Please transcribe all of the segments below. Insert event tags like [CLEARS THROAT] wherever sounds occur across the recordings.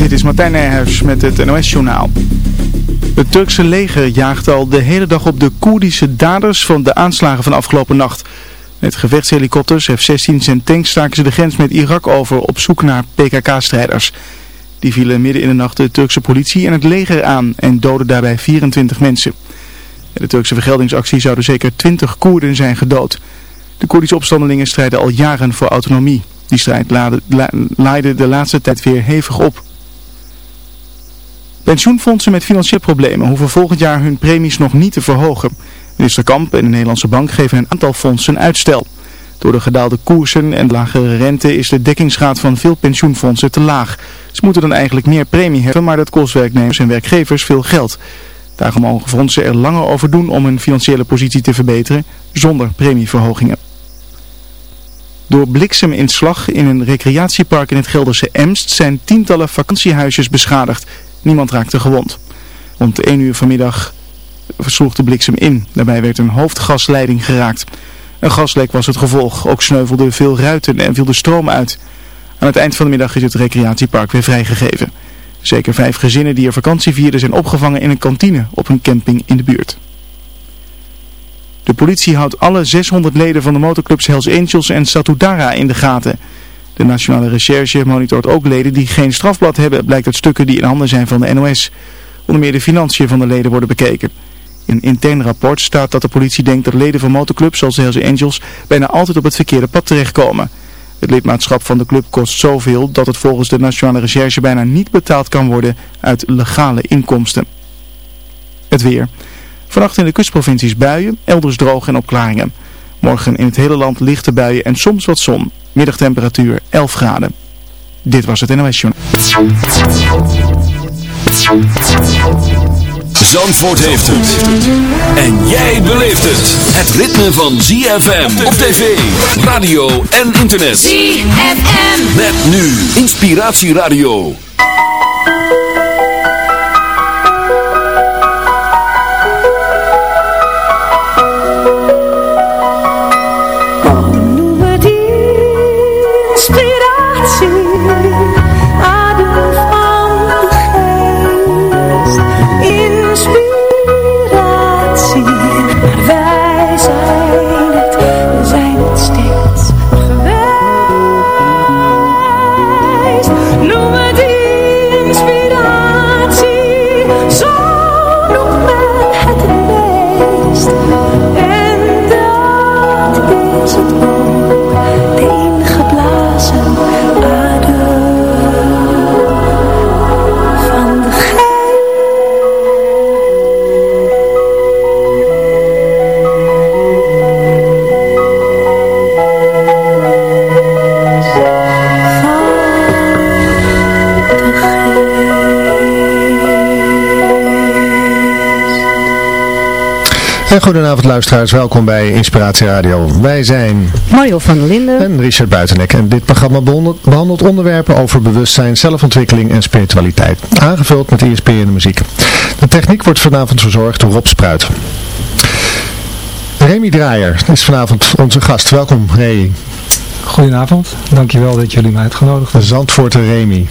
Dit is Martijn Nijhuis met het NOS-journaal. Het Turkse leger jaagt al de hele dag op de Koerdische daders van de aanslagen van afgelopen nacht. Met gevechtshelikopters, F-16's en tanks staken ze de grens met Irak over op zoek naar PKK-strijders. Die vielen midden in de nacht de Turkse politie en het leger aan en doden daarbij 24 mensen. In de Turkse vergeldingsactie zouden zeker 20 Koerden zijn gedood. De Koerdische opstandelingen strijden al jaren voor autonomie. Die strijd laaide de laatste tijd weer hevig op. Pensioenfondsen met financiële problemen hoeven volgend jaar hun premies nog niet te verhogen. Minister Kamp en de Nederlandse Bank geven een aantal fondsen uitstel. Door de gedaalde koersen en lagere rente is de dekkingsgraad van veel pensioenfondsen te laag. Ze moeten dan eigenlijk meer premie hebben, maar dat kost werknemers en werkgevers veel geld. Daarom mogen fondsen er langer over doen om hun financiële positie te verbeteren, zonder premieverhogingen. Door blikseminslag in een recreatiepark in het Gelderse Emst zijn tientallen vakantiehuisjes beschadigd. Niemand raakte gewond. Rond 1 uur vanmiddag versloeg de bliksem in. Daarbij werd een hoofdgasleiding geraakt. Een gaslek was het gevolg. Ook sneuvelden veel ruiten en viel de stroom uit. Aan het eind van de middag is het recreatiepark weer vrijgegeven. Zeker vijf gezinnen die er vakantie vierden zijn opgevangen in een kantine op een camping in de buurt. De politie houdt alle 600 leden van de motorclubs Hells Angels en Satudara in de gaten. De Nationale Recherche monitort ook leden die geen strafblad hebben, blijkt uit stukken die in handen zijn van de NOS. Onder meer de financiën van de leden worden bekeken. In een intern rapport staat dat de politie denkt dat leden van motorclubs zoals de Hells Angels bijna altijd op het verkeerde pad terechtkomen. Het lidmaatschap van de club kost zoveel dat het volgens de Nationale Recherche bijna niet betaald kan worden uit legale inkomsten. Het weer. Vannacht in de kustprovincies buien, elders droog en opklaringen. Morgen in het hele land lichte buien en soms wat zon. Middagtemperatuur 11 graden. Dit was het NOS Journal. Zandvoort heeft het. En jij beleeft het. Het ritme van ZFM op tv, radio en internet. ZFM. Met nu Inspiratieradio. Luisteraars, welkom bij Inspiratie Radio. Wij zijn Mario van der Linden. en Richard Buitenek en dit programma behandelt, onderwerpen over bewustzijn, zelfontwikkeling en spiritualiteit. Aangevuld met inspirerende muziek. De techniek wordt vanavond verzorgd door Rob Spruit. Remy Draaier is vanavond onze gast. Welkom Remy. Goedenavond, dankjewel dat jullie mij uitgenodigd hebben. Zandvoorter Remy.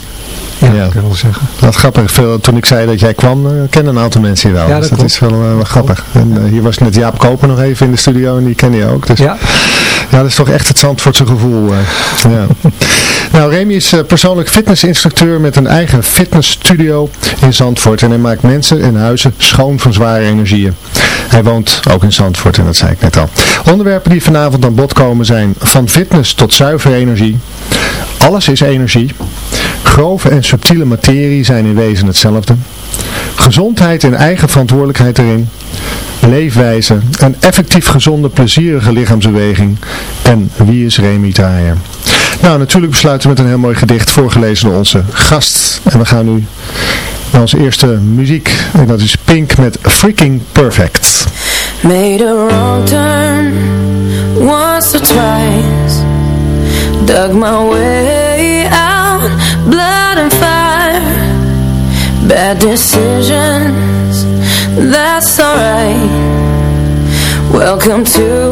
Ja, Ja. ik kan wel zeggen. Wat grappig, veel, toen ik zei dat jij kwam, eh, kennen een aantal mensen je wel. Ja, Dus dat dat is wel, eh, wel grappig. En, eh, hier was net Jaap Koper nog even in de studio en die ken je ook. Dus Ja, Ja, dat is toch echt het Zandvoortse gevoel. [LAUGHS] ja. Nou, Remy is eh, persoonlijk fitnessinstructeur met een eigen fitnessstudio in Zandvoort. En hij maakt mensen en huizen schoon van zware energieën. Hij woont ook in Zandvoort en dat zei ik net al. Onderwerpen die vanavond aan bod komen zijn van fitness tot zuivere energie. Alles is energie. Grove en subtiele materie zijn in wezen hetzelfde. Gezondheid en eigen verantwoordelijkheid erin leefwijze, een effectief gezonde, plezierige lichaamsbeweging en wie is Remy Draaier? Nou, natuurlijk besluiten we met een heel mooi gedicht voorgelezen door onze gast. En we gaan nu naar onze eerste muziek en dat is Pink met Freaking Perfect. Made a wrong turn once or twice Dug my way out, blood and fire. Bad decisions, that's alright. Welcome to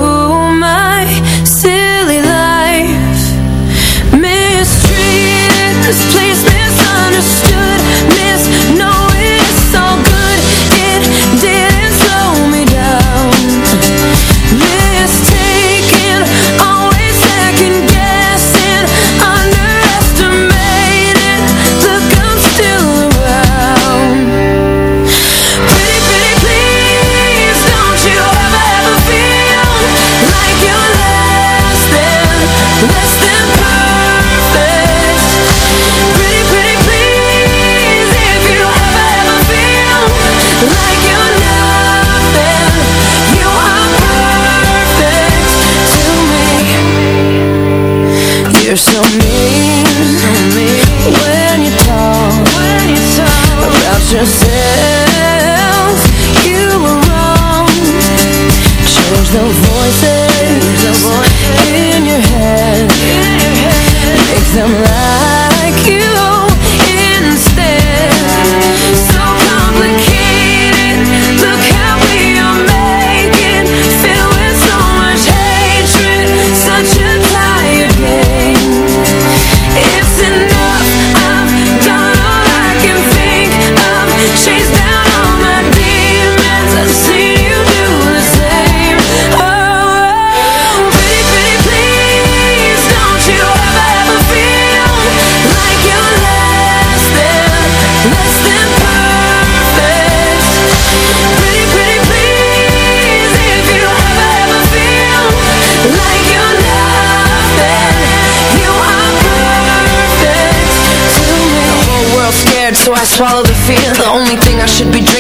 my silly life. Mistreated, this place misunderstood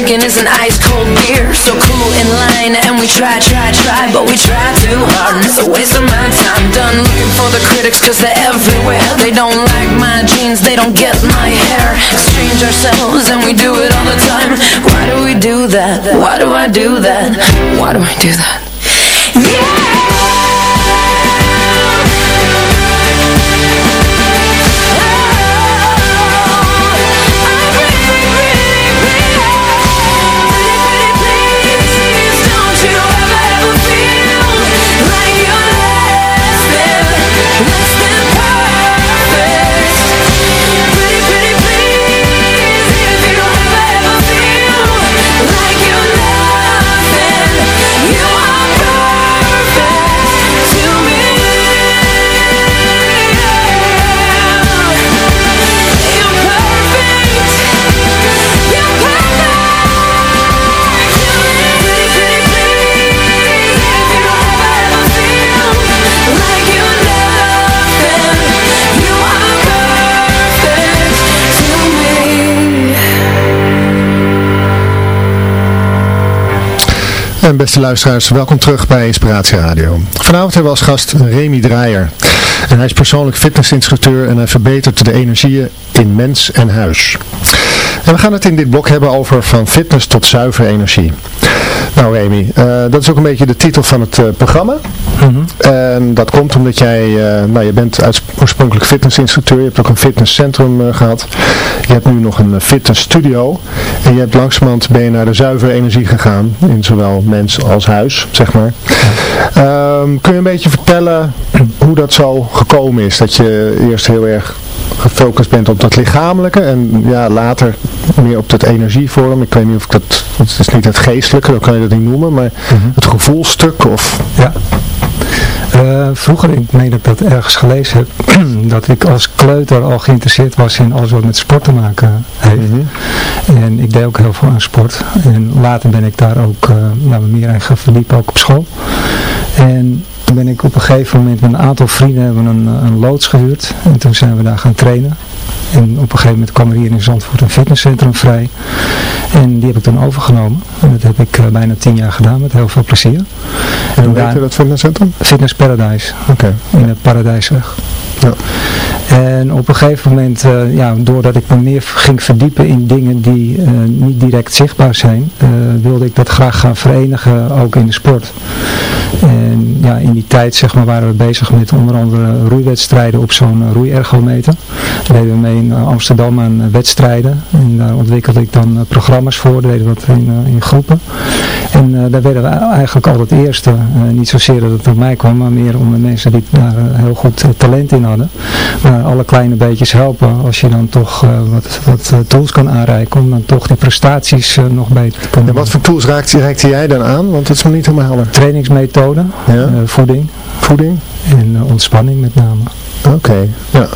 drinking is an ice cold beer So cool in line and we try, try, try But we try too hard and it's a waste of my time Done looking for the critics cause they're everywhere They don't like my jeans, they don't get my hair Exchange ourselves and we do it all the time Why do we do that? Why do I do that? Why do I do that? En beste luisteraars, welkom terug bij Inspiratie Radio. Vanavond hebben we als gast Remy Draaier. En hij is persoonlijk fitnessinstructeur en hij verbetert de energieën in mens en huis. En we gaan het in dit blok hebben over van fitness tot zuivere energie. Nou Remy, eh, dat is ook een beetje de titel van het eh, programma. En dat komt omdat jij, eh, nou je bent oorspronkelijk fitnessinstructeur. Je hebt ook een fitnesscentrum eh, gehad. Je hebt nu nog een eh, fitnessstudio. En je hebt langzamerhand ben je naar de zuivere energie gegaan. In zowel mens als huis, zeg maar. Ehm, kun je een beetje vertellen hoe dat zo gekomen is? Dat je eerst heel erg gefocust bent op dat lichamelijke en ja, later meer op dat energievorm. Ik weet niet of ik dat, het is niet het geestelijke, dan kan je dat niet noemen, maar het gevoelstuk of... Ja. Eh, vroeger, ik meen dat ik dat ergens gelezen heb, [CLEARS THROAT] dat ik als kleuter al geïnteresseerd was in alles wat met sport te maken heeft. En ik deed ook heel veel aan sport. En later ben ik daar ook uh, ja, meer in gaan verdiepen, ook op school. En toen ben ik op een gegeven moment met een aantal vrienden hebben een, een loods gehuurd. En toen zijn we daar gaan trainen. En op een gegeven moment kwam er hier in Zandvoort een fitnesscentrum vrij. En die heb ik toen overgenomen. En dat heb ik uh, bijna tien jaar gedaan met heel veel plezier. En hoe heette dat fitnesscentrum? Fitness Paradise. Oké. In de Paradijsweg. Ja. En op een gegeven moment, uh, ja, doordat ik me meer ging verdiepen in dingen die uh, niet direct zichtbaar zijn, uh, wilde ik dat graag gaan verenigen, ook in de sport. En ja, in die tijd zeg maar, waren we bezig met onder andere roeiwedstrijden op zo'n roeiergometer. Daar deden we mee in Amsterdam aan wedstrijden. En daar ontwikkelde ik dan programma's voor, deden we dat in, in groepen. En daar werden we eigenlijk altijd eerste. niet zozeer dat het op mij kwam, maar meer om de mensen die daar heel goed talent in hadden. Maar alle kleine beetjes helpen als je dan toch uh, wat, wat uh, tools kan aanreiken om dan toch die prestaties nog beter te kunnen En wat voor tools raakte, raakte jij dan aan? Want dat is me niet helemaal helder. Trainingsmethoden, ja? voeding. Voeding? En ontspanning met name. Oké, okay, ja.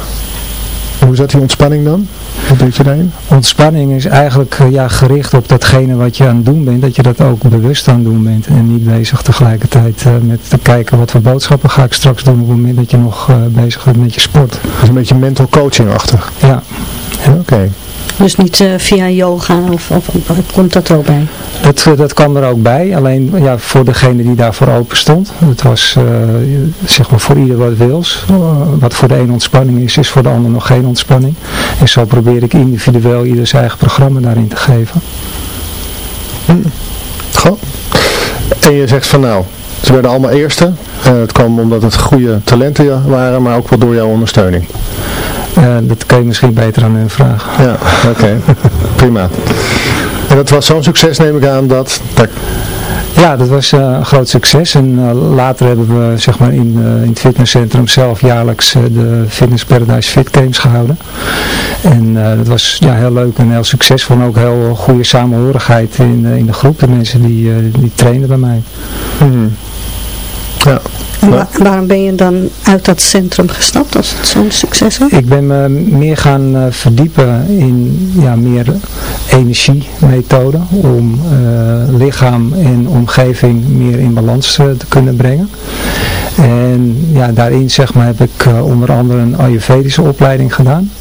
Hoe zat die ontspanning dan? Wat deed je daarin? Ontspanning is eigenlijk uh, ja, gericht op datgene wat je aan het doen bent, dat je dat ook bewust aan het doen bent. En niet bezig tegelijkertijd uh, met te kijken wat voor boodschappen ga ik straks doen op het moment dat je nog uh, bezig bent met je sport. Dat is een beetje mental coaching-achtig. Ja. ja Oké. Okay. Dus niet eh, via yoga of, of, of komt dat ook bij? Dat, eh, dat kwam er ook bij, alleen ja, voor degene die daarvoor open stond. Het was uh, zeg maar voor ieder wat wils. wat voor de een ontspanning is, is voor de ander nog geen ontspanning. En zo probeer ik individueel ieder zijn eigen programma daarin te geven. Hm. Goh. En je zegt van nou, ze werden allemaal eerste. Uh, het kwam omdat het goede talenten waren, maar ook wel door jouw ondersteuning. Dat kan je misschien beter aan hun vragen. Ja, oké. Prima. En dat was zo'n succes neem ik aan dat... dat... Ja, dat was uh, een groot succes. En uh, later hebben we zeg maar in, in het fitnesscentrum zelf jaarlijks de Fitness Paradise Fit Games gehouden. En dat was ja, heel leuk en heel succesvol. En ook heel goede samenhorigheid in, in de groep. De mensen die, die trainen bij mij. Mm. Ja. En waarom ben je dan uit dat centrum gestapt als het zo'n succes was? Ik ben me meer gaan uh, verdiepen in ja, meer energiemethoden om uh, lichaam en omgeving meer in balans uh, te kunnen brengen. En ja, daarin zeg maar, heb ik onder andere een Ayurvedische opleiding gedaan.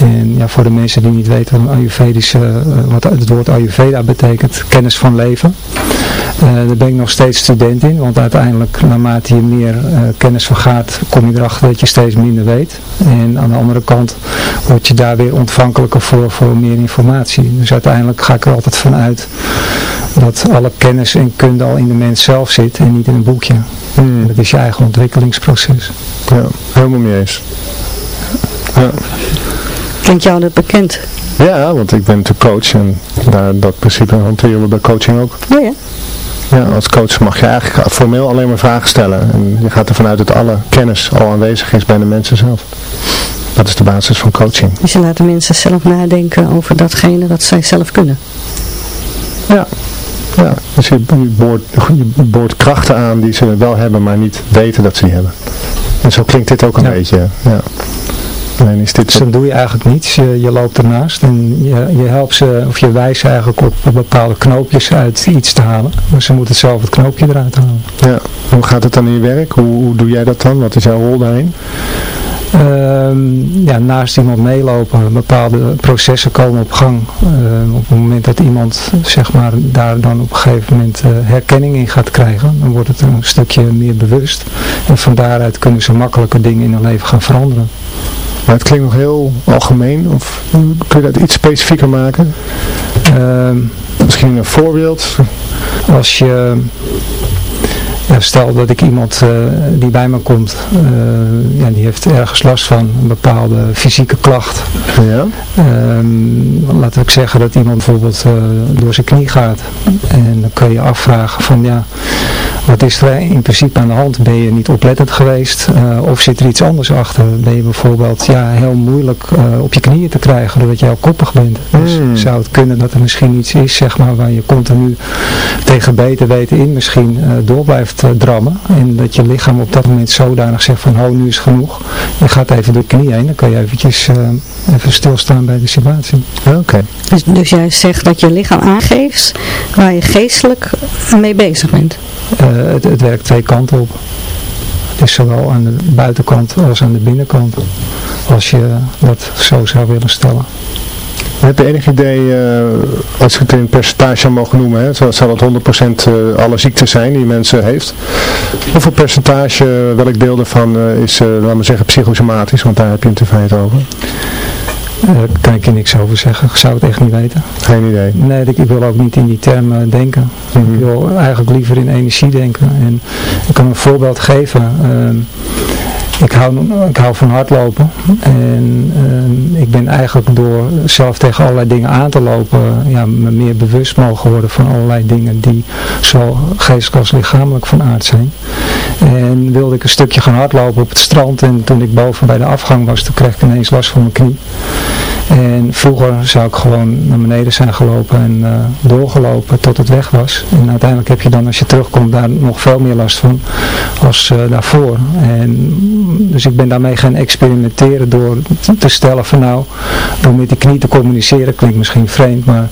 En ja, voor de mensen die niet weten wat een Ayurvedische, wat het woord Ayurveda betekent, kennis van leven. Uh, daar ben ik nog steeds student in, want uiteindelijk naarmate je meer uh, kennis vergaat, kom je erachter dat je steeds minder weet. En aan de andere kant word je daar weer ontvankelijker voor, voor meer informatie. Dus uiteindelijk ga ik er altijd vanuit dat alle kennis en kunde al in de mens zelf zit en niet in een boekje. Hmm. Dat is je eigen ontwikkelingsproces. Ja, helemaal mee eens. Ja. Klinkt jou dat bekend? Ja, want ik ben natuurlijk coach en daar, dat principe hanteren we bij coaching ook. Ja, ja. Ja, als coach mag je eigenlijk formeel alleen maar vragen stellen. En je gaat ervan uit dat alle kennis al aanwezig is bij de mensen zelf. Dat is de basis van coaching. Dus je laat de mensen zelf nadenken over datgene dat zij zelf kunnen. Ja, ja. dus je, boort, je boort krachten aan die ze wel hebben, maar niet weten dat ze die hebben. En zo klinkt dit ook een Ja. beetje. Ja. Alleen is dit Dus dan doe je eigenlijk niets, je, je loopt ernaast en je, je helpt ze, of je wijst ze eigenlijk op bepaalde knoopjes uit iets te halen. Maar ze moeten zelf het knoopje eruit halen. Ja. Hoe gaat het dan in je werk? Hoe, hoe doe jij dat dan? Wat is jouw rol daarin? Ehm, ja, naast iemand meelopen, bepaalde processen komen op gang. Ehm, op het moment dat iemand zeg maar, daar dan op een gegeven moment eh, herkenning in gaat krijgen, dan wordt het een stukje meer bewust. En van daaruit kunnen ze makkelijker dingen in hun leven gaan veranderen. Maar het klinkt nog heel algemeen. Of kun je dat iets specifieker maken? Ehm, Misschien een voorbeeld? als je ja, stel dat ik iemand eh, die bij me komt, eh, ja, die heeft ergens last van een bepaalde fysieke klacht. Ja. Ehm, laten we zeggen dat iemand bijvoorbeeld eh, door zijn knie gaat. En dan kun je afvragen van ja, wat is er in principe aan de hand? Ben je niet oplettend geweest? Of zit er iets anders achter? Ben je bijvoorbeeld ja, heel moeilijk op je knieën te krijgen doordat je al koppig bent? Dus Hmm. zou het kunnen dat er misschien iets is zeg maar, waar je continu tegen beter weten in misschien door blijft eh, drammen. En dat je lichaam op dat moment zodanig zegt van oh nu is genoeg. Je gaat even door de knie heen. Dan kan je eventjes eh, even stilstaan bij de situatie. Oké. Dus, dus jij zegt dat je lichaam aangeeft waar je geestelijk mee bezig bent. Eh, het, het werkt twee kanten op. Het is zowel aan de buitenkant als aan de binnenkant. Als je dat zo zou willen stellen. Heb je enig idee, eh, als ik het in percentage mogen noemen, hè, zou, zou dat 100% eh, alle ziektes zijn die mensen heeft? Hoeveel percentage, welk deel eh, is, eh, laten we zeggen, psychosomatisch, want daar heb je het in feite over? Daar kan ik je niks over zeggen. Ik zou het echt niet weten. Geen idee. Nee, ik, wil ook niet in die termen denken. Mhm. Ik wil eigenlijk liever in energie denken. En ik kan een voorbeeld geven. Ik, hou, van hardlopen. En ehm, ik ben eigenlijk door zelf tegen allerlei dingen aan te lopen, ja, me meer bewust mogen worden van allerlei dingen die zowel geestelijk als lichamelijk van aard zijn. En wilde ik een stukje gaan hardlopen op het strand. En toen ik boven bij de afgang was, toen kreeg ik ineens last van mijn knie. En vroeger zou ik gewoon naar beneden zijn gelopen en eh, doorgelopen tot het weg was. En uiteindelijk heb je dan als je terugkomt daar nog veel meer last van als eh, daarvoor. En, dus ik ben daarmee gaan experimenteren door te- te stellen van nou, door met die knie te communiceren, klinkt misschien vreemd, maar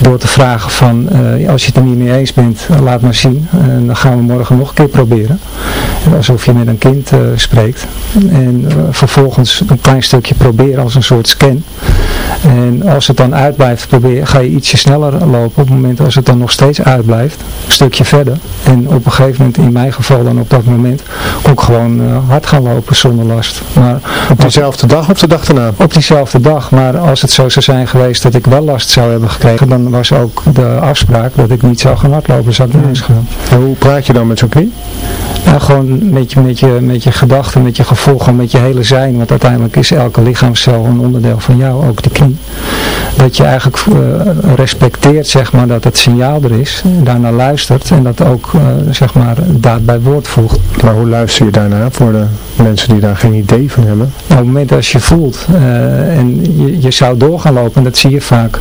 door te vragen van eh, als je het er niet mee eens bent, laat maar zien. En dan gaan we morgen nog een keer proberen. En alsof je met een kind spreekt. En vervolgens een klein stukje proberen als een soort scan. En als het dan uitblijft, probeer, ga je ietsje sneller lopen. Op het moment als het dan nog steeds uitblijft, een stukje verder. En op een gegeven moment, in mijn geval dan op dat moment, ook gewoon uh, hard gaan lopen zonder last. Maar op diezelfde dag of de dag daarna? Op diezelfde dag. Maar als het zo zou zijn geweest dat ik wel last zou hebben gekregen, dan was ook de afspraak dat ik niet zou gaan hardlopen. Zou ik niet eens gaan. hoe praat je dan met zo'n knie? Nou, gewoon met je, met, je, met je gedachten, met je gevoel, gewoon met je hele zijn. Want uiteindelijk is elke lichaamscel een onderdeel van jou, ook de knie. Dat je eigenlijk uh, respecteert, zeg maar, dat het signaal er is. Daarna luistert en dat ook, uh, zeg maar, daad bij woord voegt. Maar hoe luister je daarna voor de mensen die daar geen idee van hebben? Nou, op het moment als je voelt uh, en je, je zou door gaan lopen, en dat zie je vaak,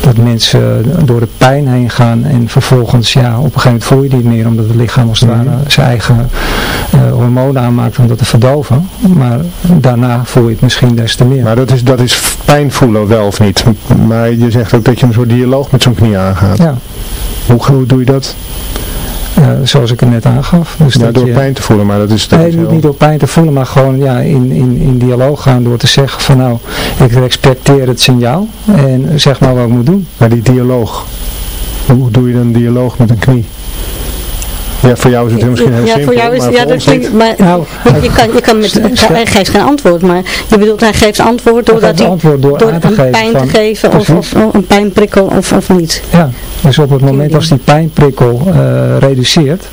dat mensen door de pijn heen gaan en vervolgens, ja, op een gegeven moment voel je die niet meer, omdat het lichaam als het ware zijn eigen uh, hormonen aanmaakt om dat te verdoven. Maar daarna voel je het misschien des te meer. Maar dat is, dat is pijn voelen wel of niet? Maar je zegt ook dat je een soort dialoog met zo'n knie aangaat. Ja. Hoe, hoe doe je dat? Uh, zoals ik het net aangaf. Dus ja, door je, pijn te voelen, maar dat is... Dat nee, heel... niet door pijn te voelen, maar gewoon ja, in, in, in dialoog gaan door te zeggen van nou, ik respecteer het signaal en zeg maar wat ik moet doen. Maar die dialoog, hoe doe je dan dialoog met een knie? Ja, voor jou is het misschien heel ja, simpel, voor jou is, maar ja, voor dat ons klinkt, maar Nou, je, je kan, je kan met, hij geeft geen antwoord, maar je bedoelt hij geeft antwoord doordat hij, antwoord door aan te een geven pijn van- te geven of, of, of een pijnprikkel of, of niet. Ja, dus op het moment als die pijnprikkel eh, reduceert,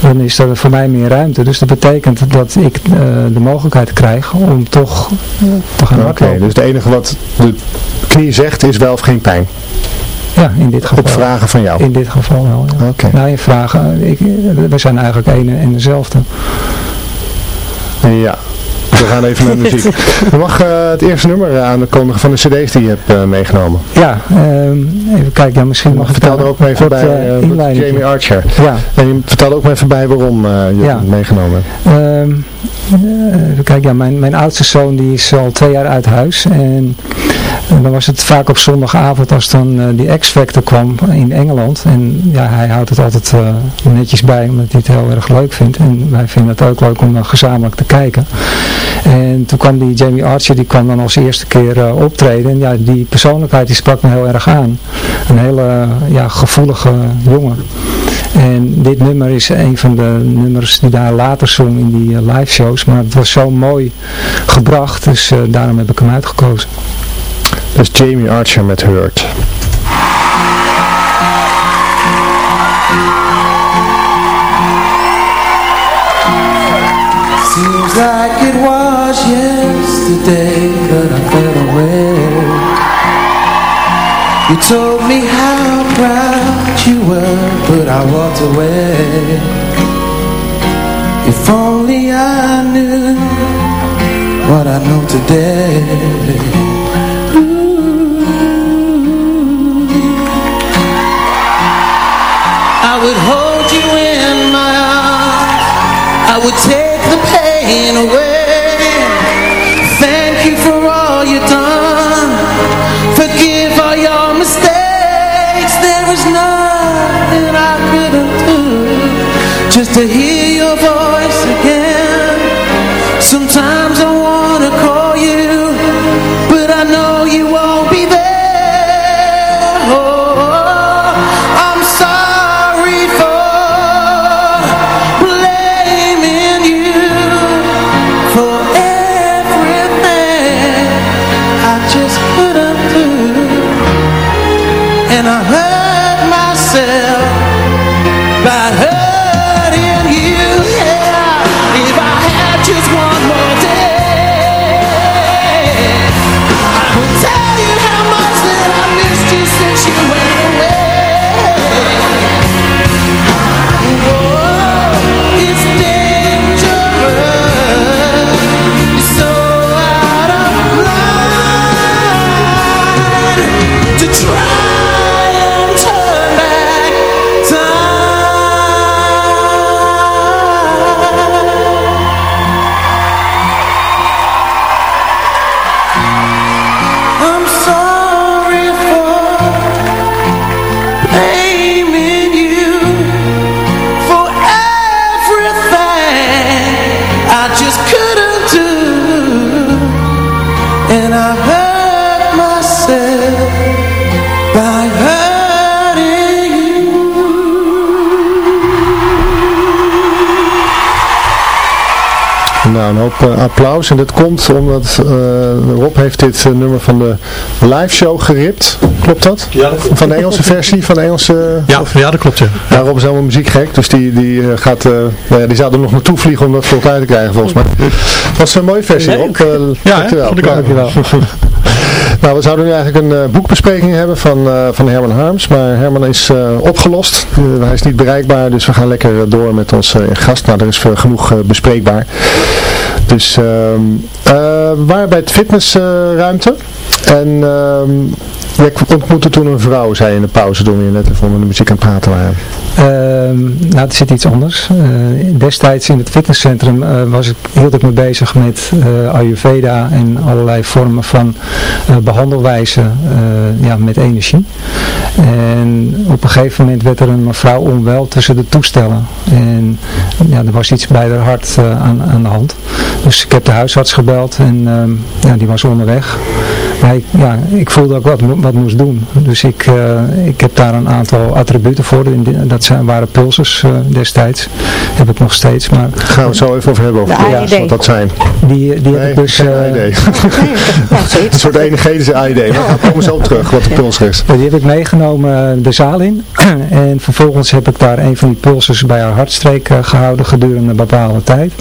dan is er voor mij meer ruimte. Dus dat betekent dat ik eh, de mogelijkheid krijg om toch te gaan Oké, dus het enige wat de knie zegt is wel of geen pijn. Ja, in dit geval. Op vragen van jou. In dit geval wel, ja. Oké. Nou, in vragen, ik, we zijn eigenlijk één en dezelfde. Ja. We gaan even naar [LAUGHS] muziek. Je mag eh, het eerste nummer aankondigen van de cd's die je hebt eh, meegenomen. Ja, ehm, even kijken, ja, misschien mag ik Vertel er ook maar even kort, bij, eh. Jamie Archer. Ja, En je vertel ook maar even bij waarom je Ja. het meegenomen hebt. Eh, even kijken, ja, mijn, mijn oudste zoon die is al twee jaar uit huis en eh, dan was het vaak op zondagavond als dan eh, die X-Factor kwam in Engeland en ja, hij houdt het altijd eh, netjes bij omdat hij het heel erg leuk vindt en wij vinden het ook leuk om dan gezamenlijk te kijken. En toen kwam die Jamie Archer, die kwam dan als eerste keer eh, optreden en ja, die persoonlijkheid die sprak me heel erg aan. Een hele ja, gevoelige jongen. En dit nummer is een van de nummers die daar later zong in die live shows. Maar het was zo mooi gebracht, dus daarom heb ik hem uitgekozen. Dus Jamie Archer met Hurt. Seems like it was yesterday that I fell away. You told me how proud you were But I walked away. If only I knew What I know today would take the pain away. Thank you for all you've done. Forgive all your mistakes. There is nothing I couldn't do Just to hear Nou, een hoop eh, applaus. En dat komt omdat eh, Rob heeft dit nummer van de live show geript. Klopt dat? Ja, dat klopt. Van de Engelse versie, van de Engelse... Ja, ja, dat klopt ja. Ja, Rob is helemaal muziekgek, dus die, die, gaat, nou ja, die zou er nog naartoe vliegen om dat voor elkaar te krijgen volgens mij. [LAUGHS] Was een mooie versie, Rob. Ja, dankjewel. Vond ik ook. Dankjewel. [LAUGHS] nou, we zouden nu eigenlijk een eh, boekbespreking hebben van, eh, van Herman Harms, maar Herman is eh, opgelost. Hij is niet bereikbaar, dus we gaan lekker door met onze gast. Nou, er is genoeg bespreekbaar. Dus ehm eh, we waren bij het fitnessruimte en ehm jij ontmoette toen een vrouw, zei in de pauze toen we net even onder de muziek aan het praten waren. Ehm, nou, het zit iets anders. Eh, destijds in het fitnesscentrum eh, was ik, hield ik me bezig met eh, Ayurveda en allerlei vormen van eh, behandelwijzen eh, ja, met energie. En op een gegeven moment werd er een mevrouw onwel tussen de toestellen. En ja, er was iets bij haar hart aan, aan de hand. Dus ik heb de huisarts gebeld en ehm, ja, die was onderweg. Maar ik, ja, ik voelde ook wat, wat moest doen. Dus ik, eh, ik heb daar een aantal attributen voor. Dat zijn, waren pulsers eh, destijds. Heb ik nog steeds. Maar Daar gaan we het zo even over hebben. Over De ja, AED. wat dat zijn. die, die heb ik dus... geen eh. Nou, [LAUGHS] zoiets. Een soort energetische AED. Maar we komen zo op terug wat de pulser is. Die heb ik meegenomen de zaal in. [CLEARS THROAT] en vervolgens heb ik daar een van die pulsers bij haar hartstreek eh, gehouden gedurende een bepaalde tijd.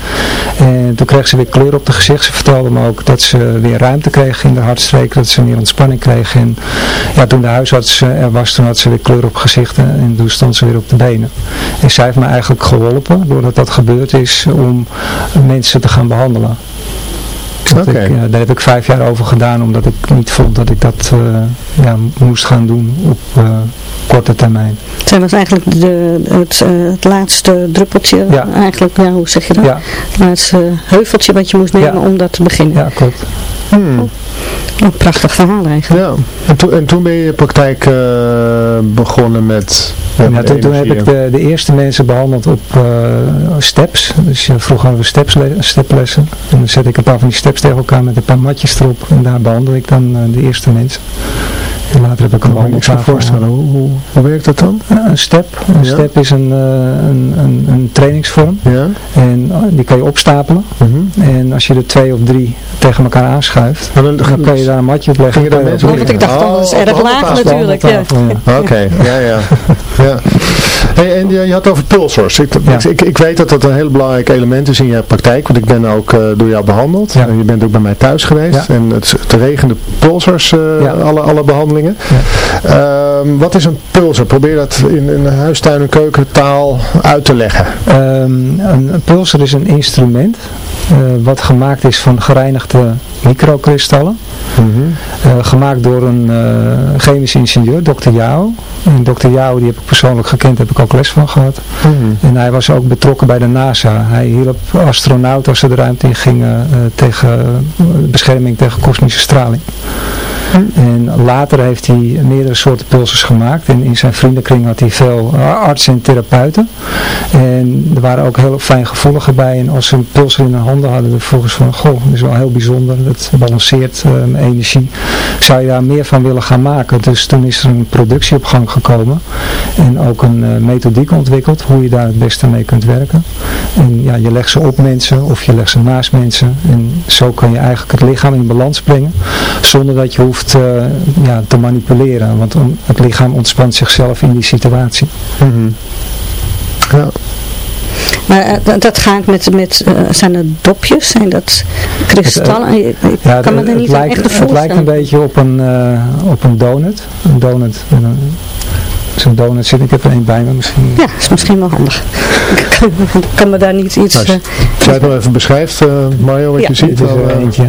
En toen kreeg ze weer kleur op de gezicht. Ze vertelde me ook dat ze weer ruimte kreeg in de hartstreek. Dat ze meer ontspanning kreeg. En ja, toen de huisarts eh, er was, toen had ze weer kleur op gezicht. En en toen stond ze weer op de benen. En zij heeft me eigenlijk geholpen, doordat dat gebeurd is, om mensen te gaan behandelen. Ik, ja, daar heb ik vijf jaar over gedaan, omdat ik niet vond dat ik dat eh, ja, moest gaan doen op eh, korte termijn. Zij was eigenlijk de, het, eh, het laatste druppeltje, Ja. eigenlijk, ja, hoe zeg je dat? Ja, Het laatste heuveltje wat je moest nemen Ja. om dat te beginnen. ja klopt. Hmm. Een prachtig verhaal eigenlijk. Ja. En, toen en toen ben je praktijk eh, begonnen met... Ja, met toen, toen heb ik de, de eerste mensen behandeld op eh, steps. Dus je vroeg hadden we stepsle- steplessen. En dan zet ik een paar van die steps tegen elkaar met een paar matjes erop. En daar behandel ik dan eh, de eerste mensen. En later heb ik een wandeltafel. voorstellen. Hoe, hoe, hoe werkt dat dan? Ja, een step. Een Ja. step is een, eh, een, een, een trainingsvorm. Ja? En die kan je opstapelen. Mhm. En als je er twee of drie tegen elkaar dan, dan kan je daar een matje op leggen. Ging je daar Kan mensen Oh, op want ik dacht dan, dat is Oh, erg laag natuurlijk. Ja. [LAUGHS] Oké, ja, ja. ja. Hey, en je, je had over pulsors. Ik, Ja. ik, ik, weet dat dat een heel belangrijk element is in je praktijk, want ik ben ook eh, door jou behandeld. Ja. En je bent ook bij mij thuis geweest. Ja. En het, het regende pulsors, eh, Ja. alle, alle behandelingen. Ehm, wat is een pulsor? Probeer dat in, in huistuin- en keukentaal uit te leggen. Ehm, een, een pulsar is een instrument eh, wat gemaakt is van gereinigde microkristallen. Eh, gemaakt door een eh, chemisch ingenieur, Dr. Yao. En Dr. Yao, die heb ik persoonlijk gekend, heb ik ook les van gehad. En hij was ook betrokken bij de NASA. Hij hielp astronauten als ze de ruimte in gingen eh, tegen bescherming tegen kosmische straling. En later heeft hij meerdere soorten pulsers gemaakt. En in zijn vriendenkring had hij veel artsen en therapeuten. En er waren ook heel fijngevoeligen bij. En als ze een pulser in hun handen hadden, dan vroegen ze van, goh, dat is wel heel bijzonder. Dat balanceert eh, energie. Zou je daar meer van willen gaan maken? Dus toen is er een productie op gang gekomen. En ook een eh, methodiek ontwikkeld, hoe je daar het beste mee kunt werken. En ja, je legt ze op mensen of je legt ze naast mensen. En zo kan je eigenlijk het lichaam in balans brengen. Zonder dat je hoeft eh, ja, te manipuleren. Want het lichaam ontspant zichzelf in die situatie. Ja. Maar eh, dat- gaat met, met eh, zijn dat dopjes? Zijn dat kristallen? Ik Ja, kan me het, er het niet lijkt, echt het lijkt een beetje op een, eh, op een donut. Een donut. Zo'n donut zit, ik heb er één bij me misschien. Ja, is misschien wel handig. [LAUGHS] Ik kan, me daar niet iets... Eh, Als jij het nog even beschrijft, eh, Mario, wat Ja. je ziet. Is er eh, eentje.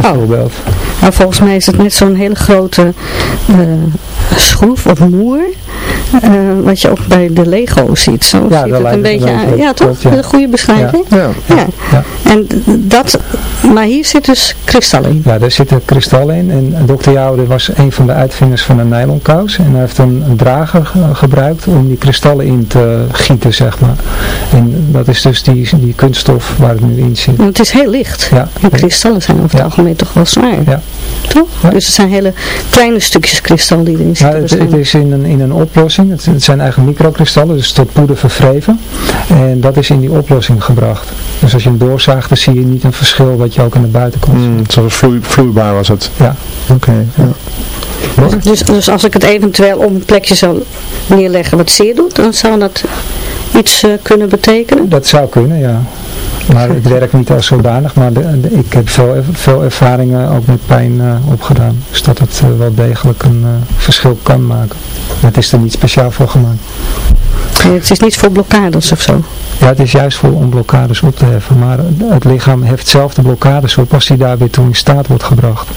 Bijvoorbeeld. nou, volgens mij is het net zo'n hele grote eh, schroef of moer. Eh, wat je ook bij de Lego ziet. Zo Ja, ziet het een een beetje op, Ja, toch? ja. Een goede beschrijving. ja. Ja. Ja. En dat, maar hier zit dus kristal in. Ja, daar zitten kristallen in. En Dr. Jouwer was een van de uitvinders van de nylonkous. En hij heeft een, een drager ge- gebruikt om die kristallen in te gieten, zeg maar. En dat is dus die, die kunststof waar het nu in zit. Want het is heel licht. Ja, En kristallen zijn over het algemeen toch wel zwaar. Ja. Toch? Ja. Dus het zijn hele kleine stukjes kristal die erin Ja, zitten. het, Dus het is in een, in een oplossing. Het, het zijn eigenlijk microkristallen, dus tot poeder verwreven. En dat is in die oplossing gebracht. Dus als je hem doorzaagt, dan zie je niet een verschil wat je ook aan de buitenkant ziet. Mm, zoals vloeibaar was het. Ja. Oké. ja. Mooi. Dus, dus als ik het eventueel op een plekje zou neerleggen wat zeer doet, dan zou dat iets eh, kunnen betekenen. Dat zou kunnen, ja. Maar het werkt niet als zodanig, maar de- de- ik heb veel, veel ervaringen ook met pijn eh, opgedaan. Dus dat het eh, wel degelijk een eh, verschil kan maken. Maar het is er niet speciaal voor gemaakt. Nee, Het is niet voor blokkades of zo. Ja, het is juist voor om blokkades op te heffen, maar het lichaam heft zelf de blokkades op als die daar weer toe in staat wordt gebracht.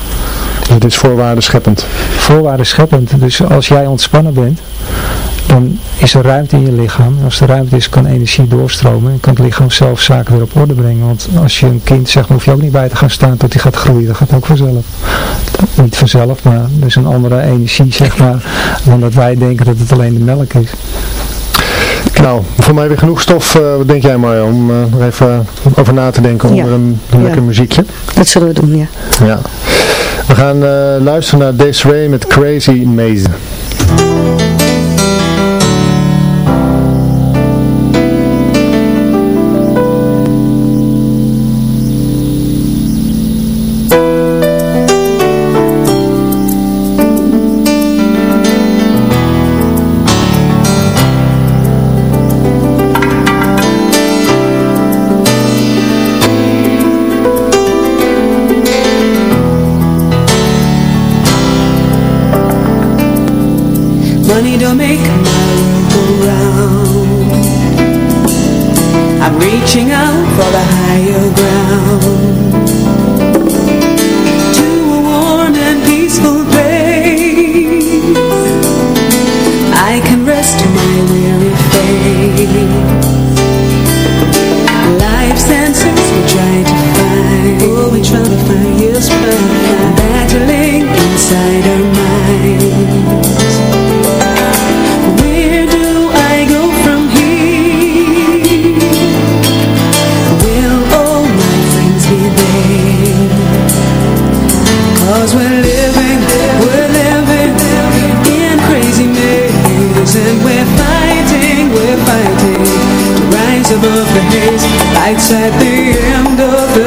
Het is voorwaarden scheppend. Voorwaarden scheppend, dus als jij ontspannen bent, dan is er ruimte in je lichaam. En als er ruimte is, kan energie doorstromen en kan het lichaam zelf zaken weer op orde brengen. Want als je een kind zegt, hoef je ook niet bij te gaan staan tot hij gaat groeien. Dat gaat ook vanzelf. Niet vanzelf, maar er is een andere energie, zeg maar, dan dat wij denken dat het alleen de melk is. Nou, voor mij weer genoeg stof. eh, wat denk jij Mario, om eh, nog even over na te denken Ja. onder een, een lekker Ja. muziekje? Dat zullen we doen, ja. Ja. We gaan eh, luisteren naar Desiree met Crazy Maze. To rise above the Lights at the end of the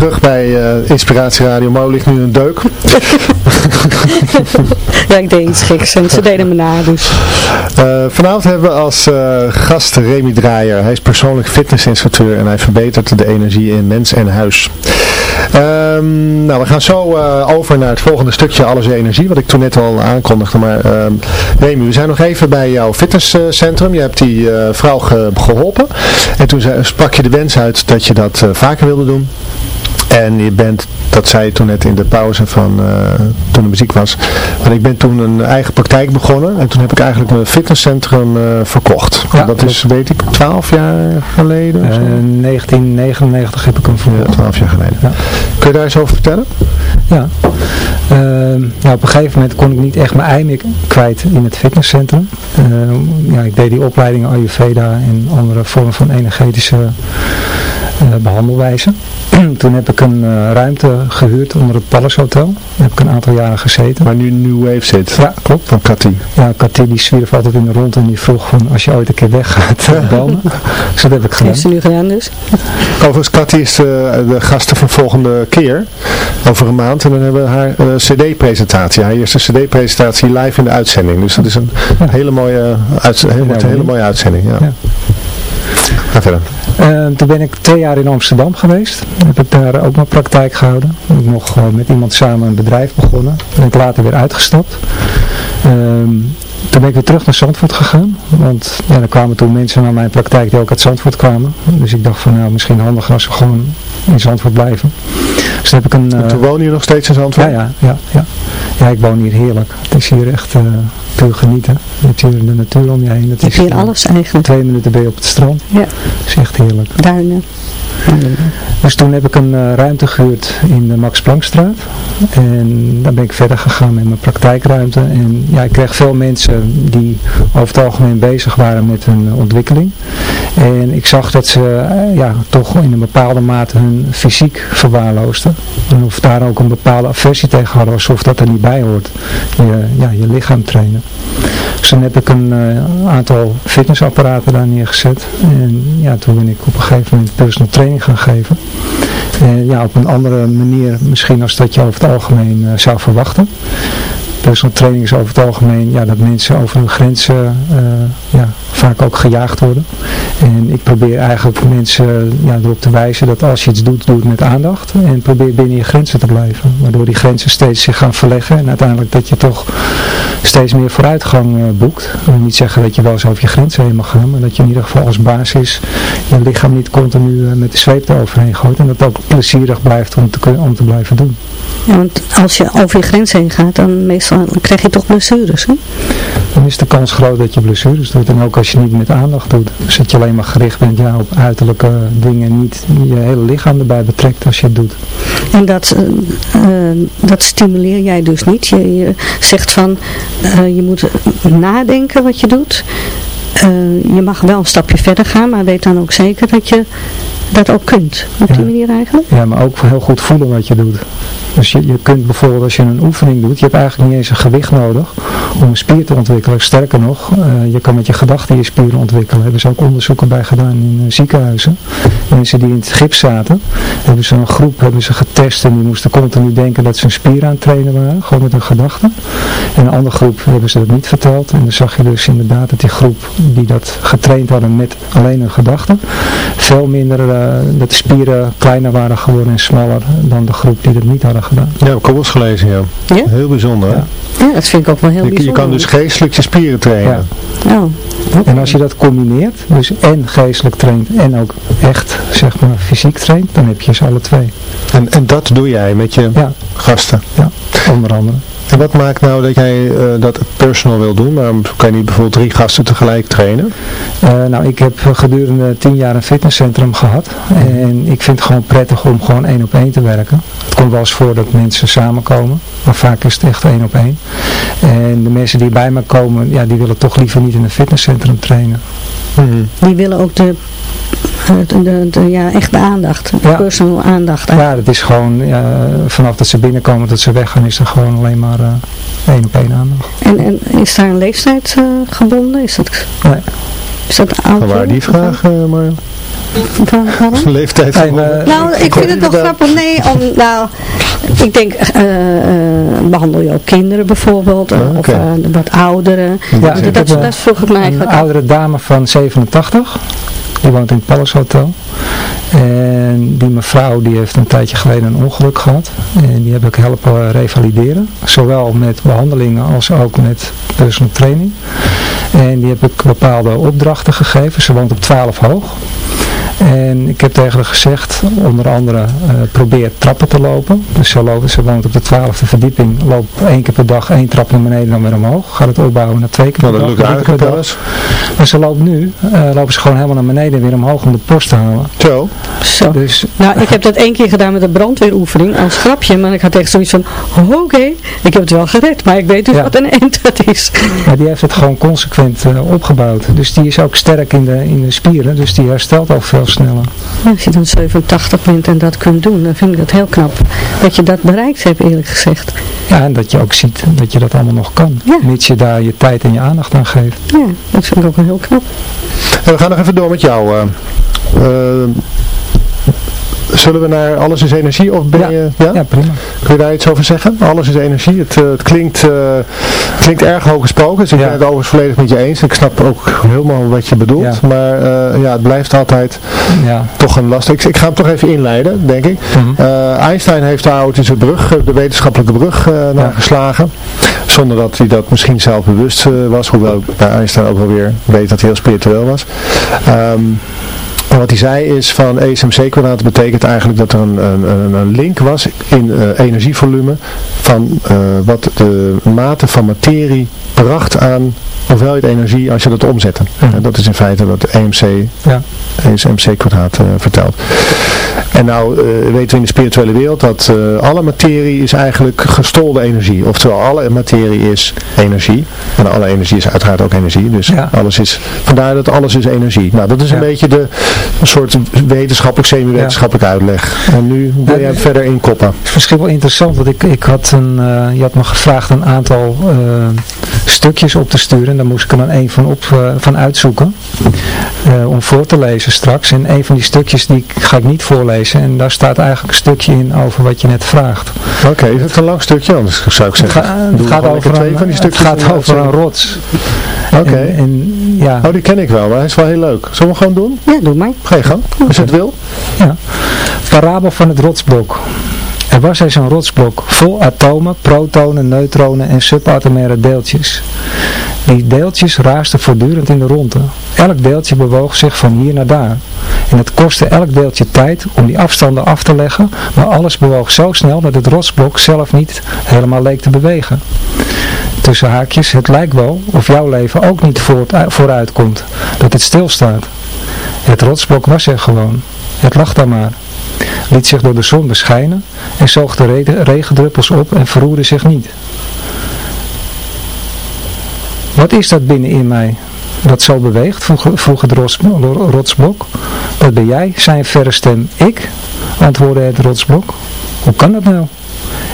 terug bij eh, Inspiratie Radio. Mo ligt nu een deuk. [LAUGHS] Ja, ik deed iets geks en ze deden me na, dus. Eh, vanavond hebben we als eh, gast Remy Draaier. Hij is persoonlijk fitnessinstructeur en hij verbetert de energie in mens en huis. Ehm, nou, we gaan zo over naar het volgende stukje Alles Energie, wat ik toen net al aankondigde. Maar ehm, Remy, we zijn nog even bij jouw fitnesscentrum. Je hebt die vrouw ge- geholpen. En toen sprak je de wens uit dat je dat vaker wilde doen. En je bent, dat zei je toen net in de pauze van eh, toen de muziek was. Maar ik ben toen een eigen praktijk begonnen. En toen heb ik eigenlijk mijn fitnesscentrum eh, verkocht. Ja, dat is, weet ik, 12 jaar geleden of zo? Eh, 1999 heb ik hem Ja, verkocht. 12 jaar geleden. Ja. Kun je daar eens over vertellen? Ja. Ehm, nou, op een gegeven moment kon ik niet echt mijn ei meer kwijt in het fitnesscentrum. Ehm, ja, ik deed die opleidingen Ayurveda en andere vormen van energetische eh, behandelwijzen. [CLEARS THROAT] Toen heb ik een eh, ruimte gehuurd onder het Palace Hotel. Daar heb ik een aantal jaren gezeten. Waar nu New Wave zit. Ja, klopt. Van Cathy. Ja, Katie die zwierf altijd in de rond en die vroeg van als je ooit een keer weggaat, [LAUGHS] bel me. Dus dat heb ik gedaan. Heeft ze nu gedaan dus. Overigens, Cathy is eh, de gasten van volgende keer. Over een maand. En dan hebben we haar eh, cd-presentatie. Haar eerste cd-presentatie live in de uitzending. Dus dat is een hele mooie, uitz- een hele mooie uitzending. Ja. Ja. Ga verder. Eh, toen ben ik twee jaar in Amsterdam geweest. Heb ik daar ook mijn praktijk gehouden. Ik nog met iemand samen een bedrijf begonnen. Ben ik later weer uitgestapt. Ehm, toen ben ik weer terug naar Zandvoort gegaan. Want ja, er kwamen toen mensen naar mijn praktijk die ook uit Zandvoort kwamen. Dus ik dacht van nou misschien handiger als we gewoon in Zandvoort blijven. Dus toen heb ik een... eh, Toen woon je nog steeds in Zandvoort? ja, ja, ja, ja. Ja, ik woon hier heerlijk. Het is hier echt eh, puur genieten. Je hebt hier de natuur om je heen. Het Je is, hier eh, alles eigenlijk. Twee minuten ben je op het strand. Ja, Het is echt heerlijk. duinen. Dus toen heb ik een eh, ruimte gehuurd in de Max Planckstraat. En dan ben ik verder gegaan met mijn praktijkruimte. En ja, ik kreeg veel mensen die over het algemeen bezig waren met hun ontwikkeling. En ik zag dat ze ja, toch in een bepaalde mate hun fysiek verwaarloosden. En of daar ook een bepaalde aversie tegen hadden, alsof dat er niet bij hoort. Je, ja, je lichaam trainen. Dus toen heb ik een eh, aantal fitnessapparaten daar neergezet. En ja, toen ben ik op een gegeven moment personal training gaan geven. En ja, op een andere manier misschien als dat je over het algemeen eh, zou verwachten. Personal is over het algemeen ja, dat mensen over hun grenzen eh, ja, vaak ook gejaagd worden. En ik probeer eigenlijk mensen ja, erop te wijzen dat als je iets doet, doe het met aandacht. En probeer binnen je grenzen te blijven. Waardoor die grenzen steeds zich gaan verleggen. En uiteindelijk dat je toch steeds meer vooruitgang eh, boekt. Ik wil niet zeggen dat je wel eens over je grenzen heen mag gaan. Maar dat je in ieder geval als basis je lichaam niet continu eh, met de zweep eroverheen gooit. En dat het ook plezierig blijft om te, om te blijven doen. Ja, want als je over je grens heen gaat, dan meestal krijg je toch blessures. Hè? Dan is de kans groot dat je blessures doet. En ook als je niet met aandacht doet. Dus dat je alleen maar gericht bent ja, op uiterlijke dingen. En niet je hele lichaam erbij betrekt als je het doet. En dat, eh, eh, dat stimuleer jij dus niet. Je, je zegt van, eh, je moet nadenken wat je doet. Je mag wel een stapje verder gaan, maar weet dan ook zeker dat je dat ook kunt. Op die manier eigenlijk. Ja, maar ook heel goed voelen wat je doet. Dus je, je kunt bijvoorbeeld als je een oefening doet, je hebt eigenlijk niet eens een gewicht nodig om een spier te ontwikkelen. Sterker nog, eh, je kan met je gedachten je spieren ontwikkelen. Daar hebben ze ook onderzoeken bij gedaan in eh, ziekenhuizen. Mensen die in het gips zaten, hebben ze een groep hebben ze getest en die moesten continu denken dat ze een spier aan het trainen waren, gewoon met hun gedachten. En een andere groep hebben ze dat niet verteld. En dan zag je dus inderdaad dat die groep die dat getraind hadden met alleen hun gedachten, veel minder, eh, dat de spieren kleiner waren geworden en smaller dan de groep die dat niet hadden gedaan. Ja, heb ik ook wel eens gelezen, ja. Ja? Heel bijzonder. hè? Ja. Ja, dat vind ik ook wel heel Je, je bijzonder. kan dus geestelijk je spieren trainen. Ja. Oh, En als je dat combineert, dus en geestelijk traint en ook echt zeg maar fysiek traint, dan heb je ze alle twee. En, en dat doe jij met je Ja, gasten. ja onder andere. En wat maakt nou dat jij eh, dat personal wil doen? Waarom kan je niet bijvoorbeeld drie gasten tegelijk trainen? Eh, nou, ik heb gedurende tien jaar een fitnesscentrum gehad. En ik vind het gewoon prettig om gewoon één op één te werken. Het komt wel eens voor dat mensen samenkomen. Maar vaak is het echt één op één. En de mensen die bij me komen, ja, die willen toch liever niet in een fitnesscentrum trainen. die willen ook de eh, de, de, de- ja, echt de aandacht, de Ja. personal aandacht. Ja, dat is gewoon, vanaf dat ze binnenkomen tot ze weggaan, is er gewoon alleen maar eh, één op één aandacht. En, en is daar een leeftijd eh, gebonden? Is dat, Nee. Is dat oud? Van waar die vraag, eh maar Waar- waarom? [LAUGHS] leeftijd Nee, van- Nou, ik vind het inderdaad- grappig. Nee, om, nou, ik denk, eh, eh, behandel je ook kinderen bijvoorbeeld, eh, Ah, of eh, wat ouderen. Ja, dat, dat, dat vroeg ik me Een eigenlijk af. oudere dame van 87, die woont in het Palace Hotel. En die mevrouw die heeft een tijdje geleden een ongeluk gehad. En die heb ik helpen revalideren. Zowel met behandelingen als ook met personal training. En die heb ik bepaalde opdrachten gegeven. Ze woont op 12 hoog. En ik heb tegen haar gezegd, onder andere, eh, probeer trappen te lopen. Dus ze, loopt, ze woont op de twaalfde verdieping, loopt één keer per dag één trap naar beneden dan weer omhoog. Gaat het opbouwen naar twee keer per Nou, dat dag. lukt per wel eens. Maar ze loopt nu, eh, lopen ze gewoon helemaal naar beneden en weer omhoog om de post te halen. Zo. Zo. Dus Nou, ik heb dat één keer gedaan met een brandweeroefening als grapje, maar ik had echt zoiets van, oh, oké, ik heb het wel gered, maar ik weet dus Ja. wat een eind dat is. maar die heeft het gewoon consequent eh, opgebouwd. Dus die is ook sterk in de, in de spieren, dus die herstelt ook veel sneller. Als je dan 87 bent en dat kunt doen, dan vind ik dat heel knap. Dat je dat bereikt hebt, eerlijk gezegd. Ja, en dat je ook ziet dat je dat allemaal nog kan. Ja. Mits je daar je tijd en je aandacht aan geeft. Ja, dat vind ik ook wel heel knap. En we gaan nog even door met jou. eh. Eh, zullen we naar Alles is Energie of ben Ja. je... Ja? Ja, prima. Kun je daar iets over zeggen? Alles is energie. Het, eh, het klinkt, eh, klinkt erg hoog gesproken. Dus ik Ja. ben het overigens volledig met je eens. Ik snap ook helemaal wat je bedoelt. Maar eh, ja, het blijft altijd Ja. toch een last. Ik, ik ga hem toch even inleiden, denk ik. Mhm. Einstein heeft daar ooit eens een brug, de wetenschappelijke brug eh, naar Ja. geslagen. Zonder dat hij dat misschien zelf bewust was. Hoewel ik bij Einstein ook wel weer weet dat hij heel spiritueel was. Ehm, wat hij zei is van ESMC kwadraat betekent eigenlijk dat er een, een, een- een link was in eh, energievolume van eh, wat de mate van materie bracht aan hoeveelheid energie als je dat omzette. En dat is in feite wat EMC Ja. ESMC kwadraat eh, vertelt. En nou eh, weten we in de spirituele wereld dat eh, alle materie is eigenlijk gestolde energie. Oftewel alle materie is energie. En alle energie is uiteraard ook energie. Dus Ja. alles is, vandaar dat alles is energie. Nou dat is een beetje de een soort wetenschappelijk, semi-wetenschappelijk uitleg. En nu ben jij verder in koppen. Het is misschien wel interessant, want ik, ik had een, je had me gevraagd een aantal stukjes op te sturen. En daar moest ik er dan één van, op, eh, van uitzoeken. eh, om voor te lezen straks. En een van die stukjes die ik- ga ik niet voorlezen. En daar staat eigenlijk een stukje in over wat je net vraagt. Oké, is het een lang stukje? Anders zou ik zeggen. ga- het gaat, over twee een, van die het stukjes. gaat over een rots. Oké. En, en, ja, Oh, die ken ik wel, maar hij is wel heel leuk. Zullen we hem gewoon doen? Ja, doe maar. Ga je gang, als je het wil. Ja. Parabel van het rotsblok. Er was eens een rotsblok vol atomen, protonen, neutronen en subatomaire deeltjes. Die deeltjes raasden voortdurend in de ronde. Elk deeltje bewoog zich van hier naar daar. En het kostte elk deeltje tijd om die afstanden af te leggen, maar alles bewoog zo snel dat het rotsblok zelf niet helemaal leek te bewegen. Tussen haakjes, het lijkt wel of jouw leven ook niet voort, vooruit komt, dat het stilstaat. Het rotsblok was er gewoon. Het lag daar maar. Liet zich door de zon beschijnen en zoog de re- regendruppels op en verroerde zich niet. Wat is dat binnenin mij dat zo beweegt? vroeg, het rots- rotsblok. Dat ben jij, zijn verre stem. Ik? antwoordde het rotsblok. Hoe kan dat nou?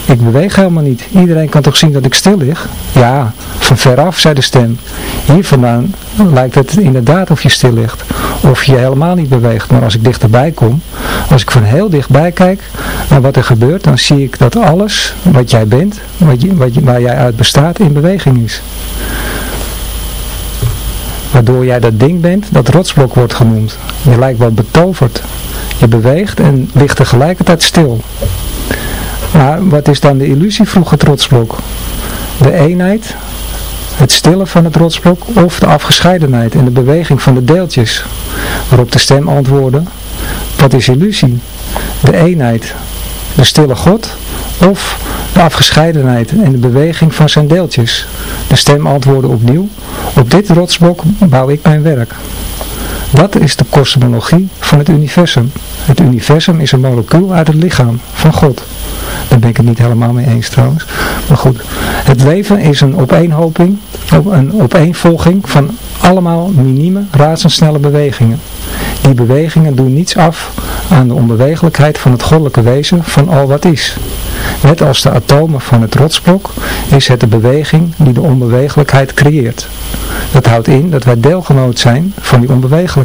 Ik beweeg helemaal niet. Iedereen kan toch zien dat ik stil lig? Ja, van veraf, zei de stem. Hier vandaan lijkt het inderdaad of je stil ligt. Of je helemaal niet beweegt. Maar als ik dichterbij kom, als ik van heel dichtbij kijk naar wat er gebeurt, dan zie ik dat alles wat jij bent, wat je, wat je, waar jij uit bestaat, in beweging is. Waardoor jij dat ding bent dat rotsblok wordt genoemd. Je lijkt wel betoverd. Je beweegt en ligt tegelijkertijd stil. Maar wat is dan de illusie, vroeg het rotsblok. De eenheid, het stillen van het rotsblok of de afgescheidenheid en de beweging van de deeltjes. Waarop de stem antwoordde, wat is illusie? De eenheid, de stille God of de afgescheidenheid en de beweging van zijn deeltjes. De stem antwoordde opnieuw, op dit rotsblok bouw ik mijn werk. Dat is de kosmologie van het universum. Het universum is een molecuul uit het lichaam van God. Daar ben ik het niet helemaal mee eens trouwens. Maar goed, het leven is een opeenhoping, op- een opeenvolging van allemaal minieme, razendsnelle bewegingen. Die bewegingen doen niets af aan de onbewegelijkheid van het goddelijke wezen van al wat is. Net als de atomen van het rotsblok is het de beweging die de onbewegelijkheid creëert. Dat houdt in dat wij deelgenoot zijn van die onbewegelijkheid.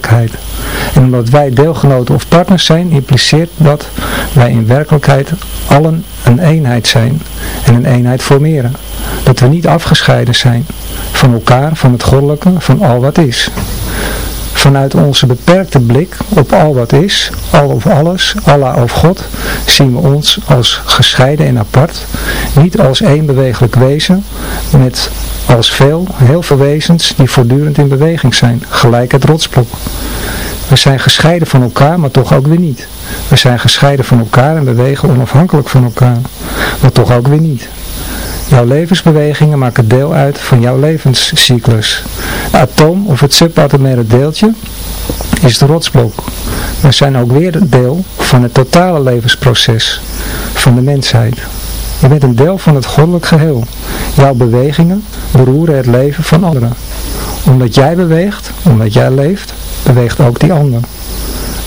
En omdat wij deelgenoten of partners zijn, impliceert dat wij in werkelijkheid allen een eenheid zijn en een eenheid formeren. Dat we niet afgescheiden zijn van elkaar, van het goddelijke, van al wat is. Vanuit onze beperkte blik op al wat is, al of alles, Allah of God, zien we ons als gescheiden en apart, niet als één bewegelijk wezen, met als veel, heel veel wezens die voortdurend in beweging zijn, gelijk het rotsblok. We zijn gescheiden van elkaar, maar toch ook weer niet. We zijn gescheiden van elkaar en bewegen onafhankelijk van elkaar, maar toch ook weer niet. Jouw levensbewegingen maken deel uit van jouw levenscyclus. Het atoom of het subatomaire deeltje is de rotsblok. We zijn ook weer deel van het totale levensproces van de mensheid. Je bent een deel van het goddelijk geheel. Jouw bewegingen beroeren het leven van anderen. Omdat jij beweegt, omdat jij leeft, beweegt ook die ander.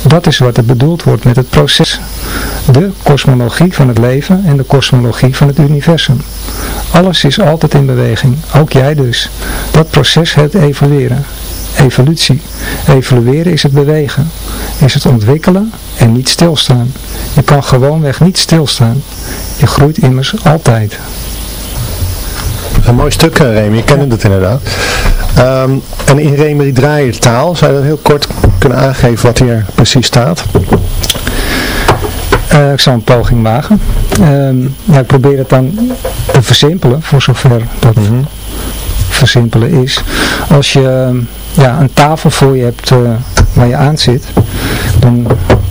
Dat is wat er bedoeld wordt met het proces. De kosmologie van het leven en de kosmologie van het universum. Alles is altijd in beweging, ook jij dus. Dat proces heet evolueren. Evolutie. Evolueren is het bewegen, is het ontwikkelen en niet stilstaan. Je kan gewoonweg niet stilstaan. Je groeit immers altijd. Een mooi stuk, eh, Remy. Ik kende het inderdaad. Ehm, en in Remy draaiertaal, zou je dat heel kort kunnen aangeven wat hier precies staat? Uh, ik zal een poging wagen. Ehm, ja, ik probeer het dan te versimpelen, voor zover dat versimpelen is. Als je ja, een tafel voor je hebt uh, waar je aan zit, dan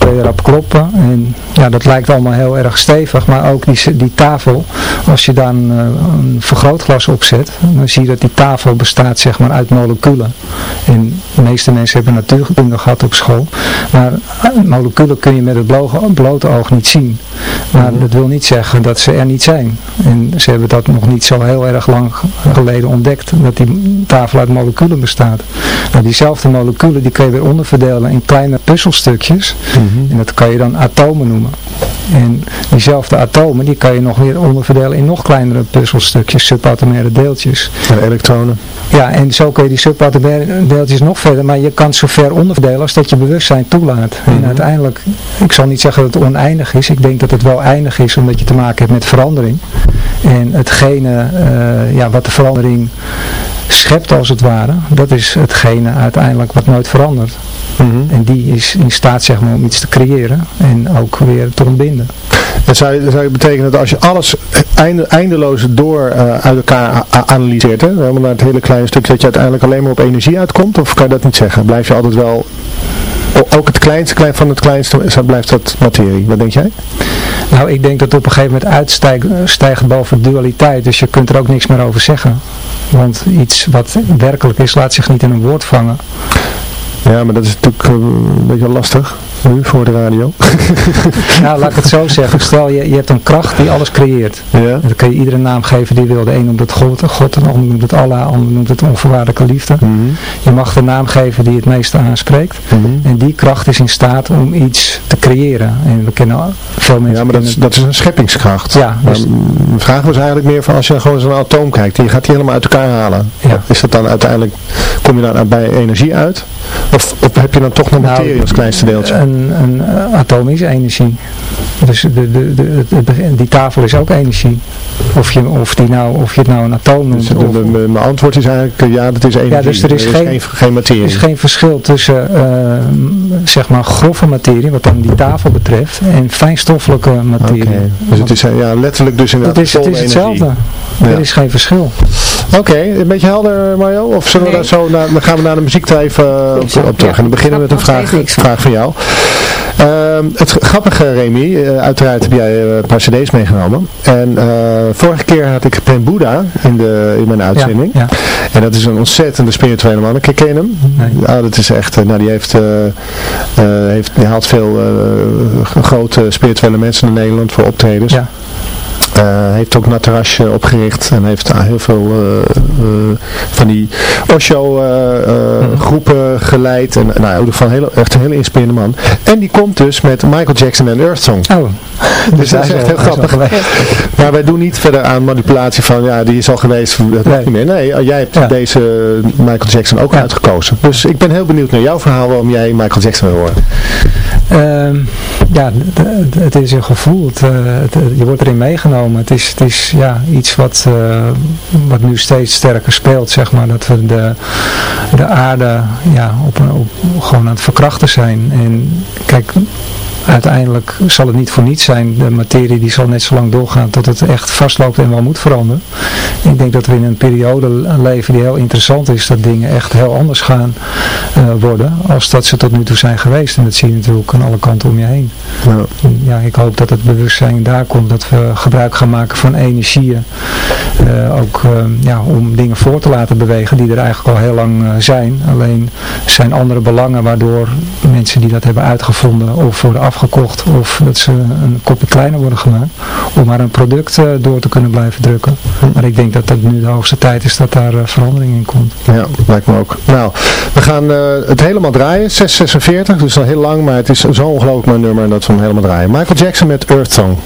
je erop kloppen. En ja, dat lijkt allemaal heel erg stevig, maar ook die, die tafel, als je dan uh, een vergrootglas opzet, dan zie je dat die tafel bestaat zeg maar uit moleculen. En de meeste mensen hebben natuurkunde gehad op school, maar moleculen kun je met het blote oog niet zien. Maar dat wil niet zeggen dat ze er niet zijn. En ze hebben dat nog niet zo heel erg lang geleden ontdekt, dat die tafel uit moleculen bestaat. Nou, diezelfde moleculen die kun je weer onderverdelen in kleine puzzelstukjes. En dat kan je dan atomen noemen. En diezelfde atomen, die kan je nog weer onderverdelen in nog kleinere puzzelstukjes, subatomaire deeltjes. En elektronen. Ja, en zo kun je die subatomaire deeltjes nog verder, maar je kan zo ver onderverdelen als dat je bewustzijn toelaat. En uiteindelijk, ik zal niet zeggen dat het oneindig is, ik denk dat het wel eindig is, omdat je te maken hebt met verandering. En hetgene, uh, ja, wat de verandering schept als het ware, dat is hetgene uiteindelijk wat nooit verandert. En die is in staat zeg maar om iets te creëren en ook weer te ontbinden. En zou, zou je betekenen dat als je alles einde, eindeloos door uh, uit elkaar analyseert, hè, helemaal naar het hele kleine stuk, dat je uiteindelijk alleen maar op energie uitkomt? Of kan je dat niet zeggen? Blijf je altijd wel, ook het kleinste klein van het kleinste, blijft dat materie? Wat denk jij? Nou, ik denk dat op een gegeven moment uitstijgt boven dualiteit, dus je kunt er ook niks meer over zeggen. Want iets wat werkelijk is, laat zich niet in een woord vangen. Ja, maar dat is natuurlijk een beetje lastig nu voor de radio. [LAUGHS] nou, laat ik het zo zeggen. Stel, je, je hebt een kracht die alles creëert. Ja. Dan kun je iedere naam geven die wil. De een noemt het God, God de ander noemt het Allah, de ander noemt het onvoorwaardelijke liefde. Mm Je mag de naam geven die het meeste aanspreekt. -hmm. En die kracht is in staat om iets te creëren. En we kennen veel mensen... Ja, maar dat is, dat is een scheppingskracht. Ja. Dus... de vraag was eigenlijk meer van als je gewoon zo'n atoom kijkt. Die gaat die helemaal uit elkaar halen. Ja. Is dat dan uiteindelijk, kom je dan bij energie uit? Of, of heb je dan toch nog materie nou, als kleinste deeltje? Een, een uh, atoom is energie. Dus de, de, de, de, die tafel is ook energie. Of je, of die nou, of je het nou een atoom noemt. Dus of, mijn antwoord is eigenlijk, ja, dat is energie. Ja, dus er is, er geen, geen, geen materie. Er is geen verschil tussen, uh, zeg maar, grove materie, wat dan die tafel betreft, en fijnstoffelijke materie. Okay. Dus het is ja, letterlijk dus inderdaad het is, het is hetzelfde. Ja. Er is geen verschil. Oké, okay, een beetje helder Mario? Of zullen nee. we daar zo naar, dan gaan we naar de muziek even uh, op, op terug. Ja, en dan beginnen we met een vraag, vraag van jou. Uh, het grappige Remy, uh, uiteraard heb jij een paar cd's meegenomen. En vorige keer had ik Ben Boeddha in, de, in mijn uitzending. Ja, ja. En dat is een ontzettende spirituele man. Ken je hem? Nee. Ja, dat is echt, nou die heeft, heeft die haalt veel grote spirituele mensen in Nederland voor optredens. Ja. Uh, heeft ook Natarasje opgericht en heeft daar heel veel uh, van die Osho mhm. groepen geleid. En nou, van heel, echt een hele inspirerende man. En die komt dus met Michael Jackson en Earth Song. Oh. Dus dat is echt heel grappig. Maar wij doen niet verder aan manipulatie van ja, die is al geweest, dat nee. niet meer. Nee, jij hebt deze Michael Jackson ook uitgekozen. Dus ik ben heel benieuwd naar jouw verhaal waarom jij Michael Jackson wil horen. Uh, ja, het is een gevoel. Het, het, je wordt erin meegenomen. Het is, het is ja, iets wat, uh, wat nu steeds sterker speelt, zeg maar. Dat we de, de aarde ja, op, gewoon aan het verkrachten zijn. En kijk, uiteindelijk zal het niet voor niets zijn. De materie die zal net zo lang doorgaan tot het echt vastloopt en wel moet veranderen. Ik denk dat we in een periode leven die heel interessant is. Dat dingen echt heel anders gaan worden als dat ze tot nu toe zijn geweest. En dat zie je natuurlijk aan alle kanten om je heen. Ja. ja ik hoop dat het bewustzijn daar komt. Dat we gebruik gaan maken van energieën. Uh, ook uh, ja, om dingen voor te laten bewegen die er eigenlijk al heel lang zijn. Alleen zijn andere belangen waardoor mensen die dat hebben uitgevonden of worden afgekocht of dat ze een kopje kleiner worden gemaakt om maar een product uh, door te kunnen blijven drukken. Maar ik denk dat het nu de hoogste tijd is dat daar verandering in komt. Ja, lijkt me ook. Nou, we gaan het helemaal draaien. 646, dus al heel lang, maar het is zo ongelooflijk mooi nummer dat we hem helemaal draaien. Michael Jackson met Earth Song.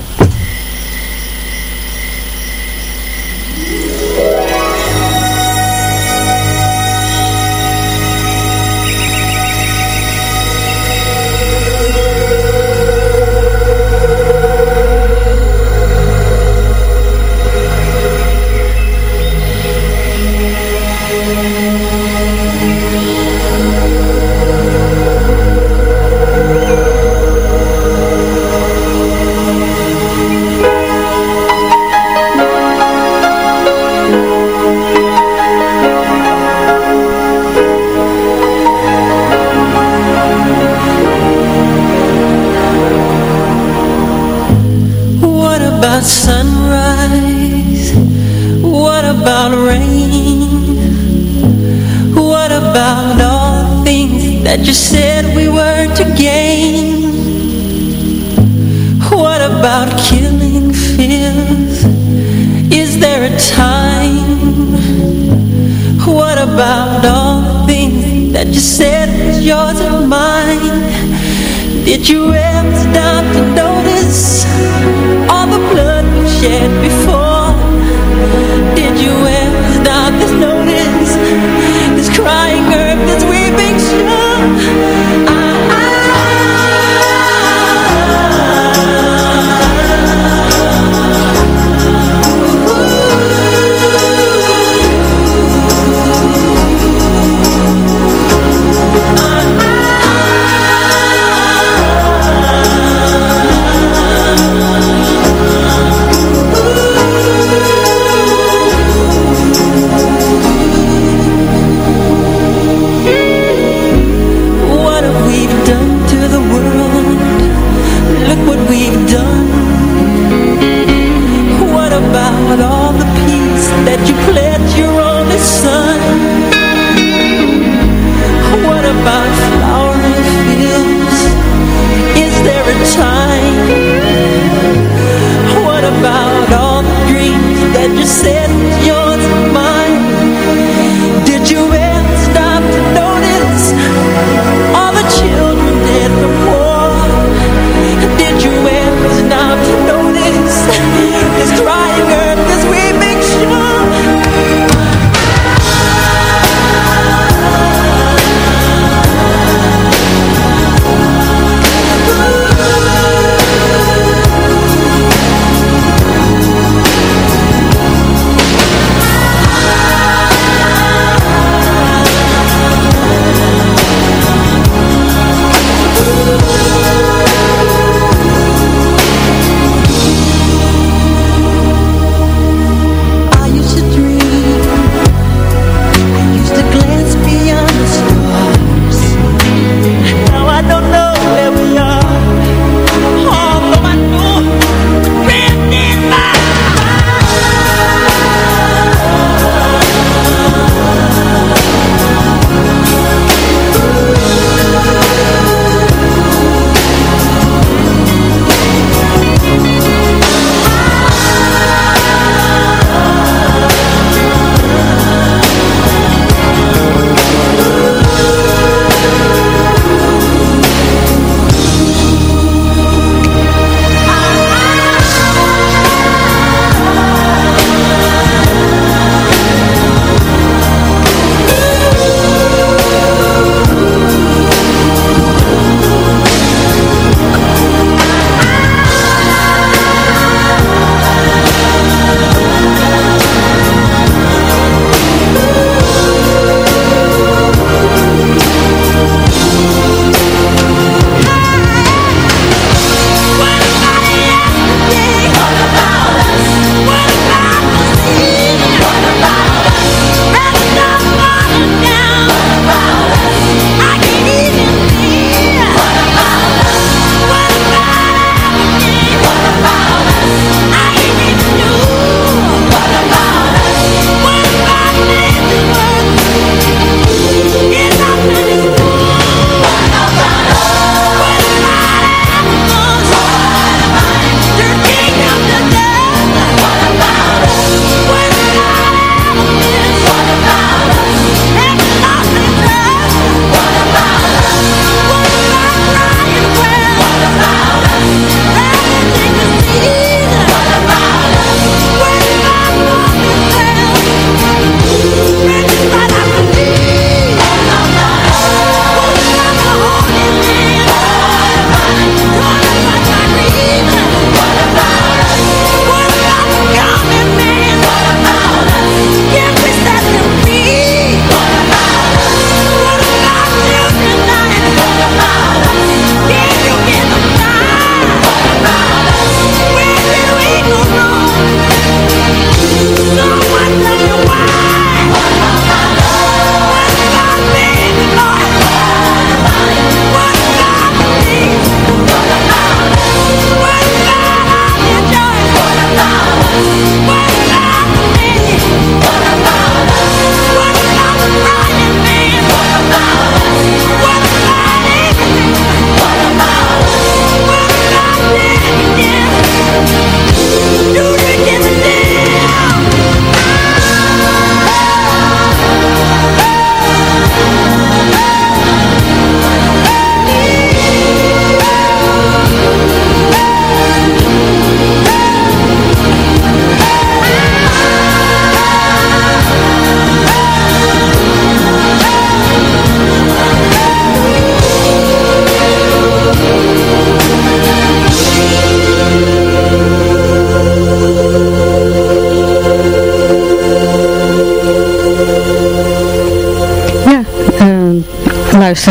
you ever stop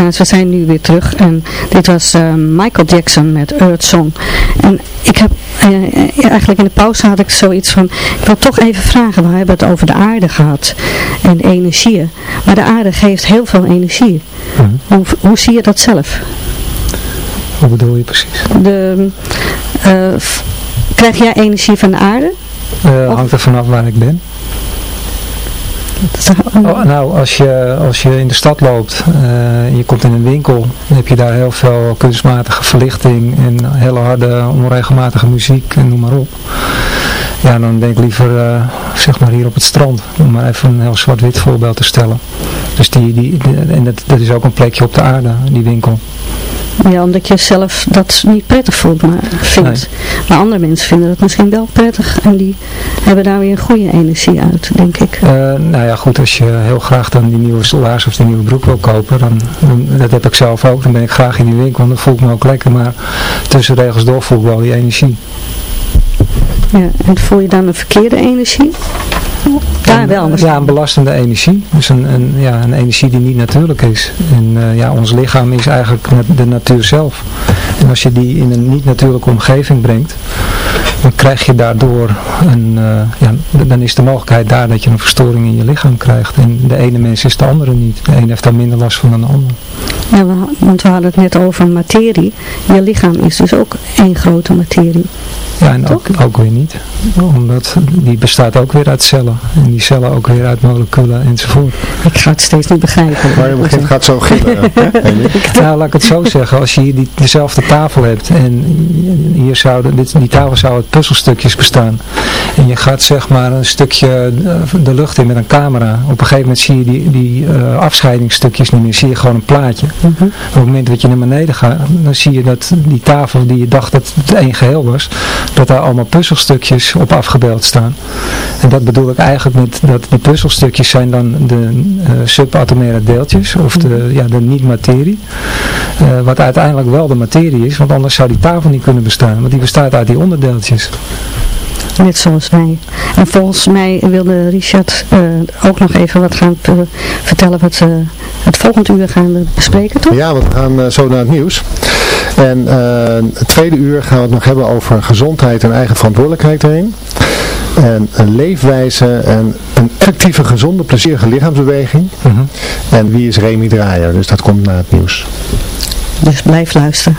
luisteraars, we zijn nu weer terug. En dit was eh, Michael Jackson met Earth Song. En ik heb, eh, eigenlijk in de pauze had ik zoiets van, ik wil toch even vragen, we hebben het over de aarde gehad. En energieën. Maar de aarde geeft heel veel energie. Mhm. Hoe, hoe zie je dat zelf? Wat bedoel je precies? De, eh, krijg jij energie van de aarde? Eh, hangt er vanaf waar ik ben. Oh, nou, als je, als je in de stad loopt en je komt in een winkel, dan heb je daar heel veel kunstmatige verlichting en hele harde, onregelmatige muziek en noem maar op. Ja, dan denk ik liever, eh, zeg maar hier op het strand, om maar even een heel zwart-wit voorbeeld te stellen. Dus die, die, die- en dat, dat is ook een plekje op de aarde, die winkel. Ja, omdat je zelf dat niet prettig voelt, maar vindt. Maar andere mensen vinden dat misschien wel prettig en die hebben daar weer een goede energie uit, denk ik. Eh, nou ja, goed, als je heel graag dan die nieuwe laars of die nieuwe broek wil kopen, dan, dan- dat heb ik zelf ook, dan ben ik graag in die winkel en dan voel ik me ook lekker, maar tussen regels door voel ik wel die energie. Ja, en voel je dan een verkeerde energie? Daar wel. Ja, een belastende energie. Dus een, een, ja, een energie die niet natuurlijk is. En eh, ja, ons lichaam is eigenlijk de natuur zelf. En als je die in een niet natuurlijke omgeving brengt, dan krijg je daardoor een, eh, ja, dan is de mogelijkheid daar dat je een verstoring in je lichaam krijgt. En de ene mens is de andere niet. De ene heeft daar minder last van dan de ander. Ja, we, want we hadden het net over materie. Je lichaam is dus ook één grote materie. Ja, en ook, ook weer niet. Omdat die bestaat ook weer uit cellen. En die cellen ook weer uit moleculen enzovoort. Ik ga het steeds niet begrijpen. Waar je begint gaat zo gillen. [LAUGHS] hè? Nou, laat ik het zo zeggen. Als je hier die, dezelfde tafel hebt en hier zouden, dit, die tafel zou uit puzzelstukjes bestaan. En je gaat zeg maar een stukje eh, de lucht in met een camera. Op een gegeven moment zie je die, die eh, afscheidingsstukjes niet meer. Zie je gewoon een plaatje. Mhm. Op het moment dat je naar beneden gaat, dan zie je dat die tafel die je dacht dat het één geheel was, dat daar allemaal puzzelstukjes op afgebeeld staan. En dat bedoel ik eigenlijk met dat die puzzelstukjes zijn dan de eh, subatomaire deeltjes, of de, ja, de niet-materie. Wat uiteindelijk wel de materie is, want anders zou die tafel niet kunnen bestaan, want die bestaat uit die onderdeeltjes. Net zoals wij. En volgens mij wilde Richard eh, ook nog even wat gaan eh, vertellen wat we het volgende uur gaan we bespreken, toch? Ja, want we gaan eh, zo naar het nieuws. En eh, het tweede uur gaan we het nog hebben over gezondheid en eigen verantwoordelijkheid erin. En een leefwijze en een actieve, gezonde, plezierige lichaamsbeweging. En wie is Remy Draaier? Dus dat komt na het nieuws. Dus blijf luisteren.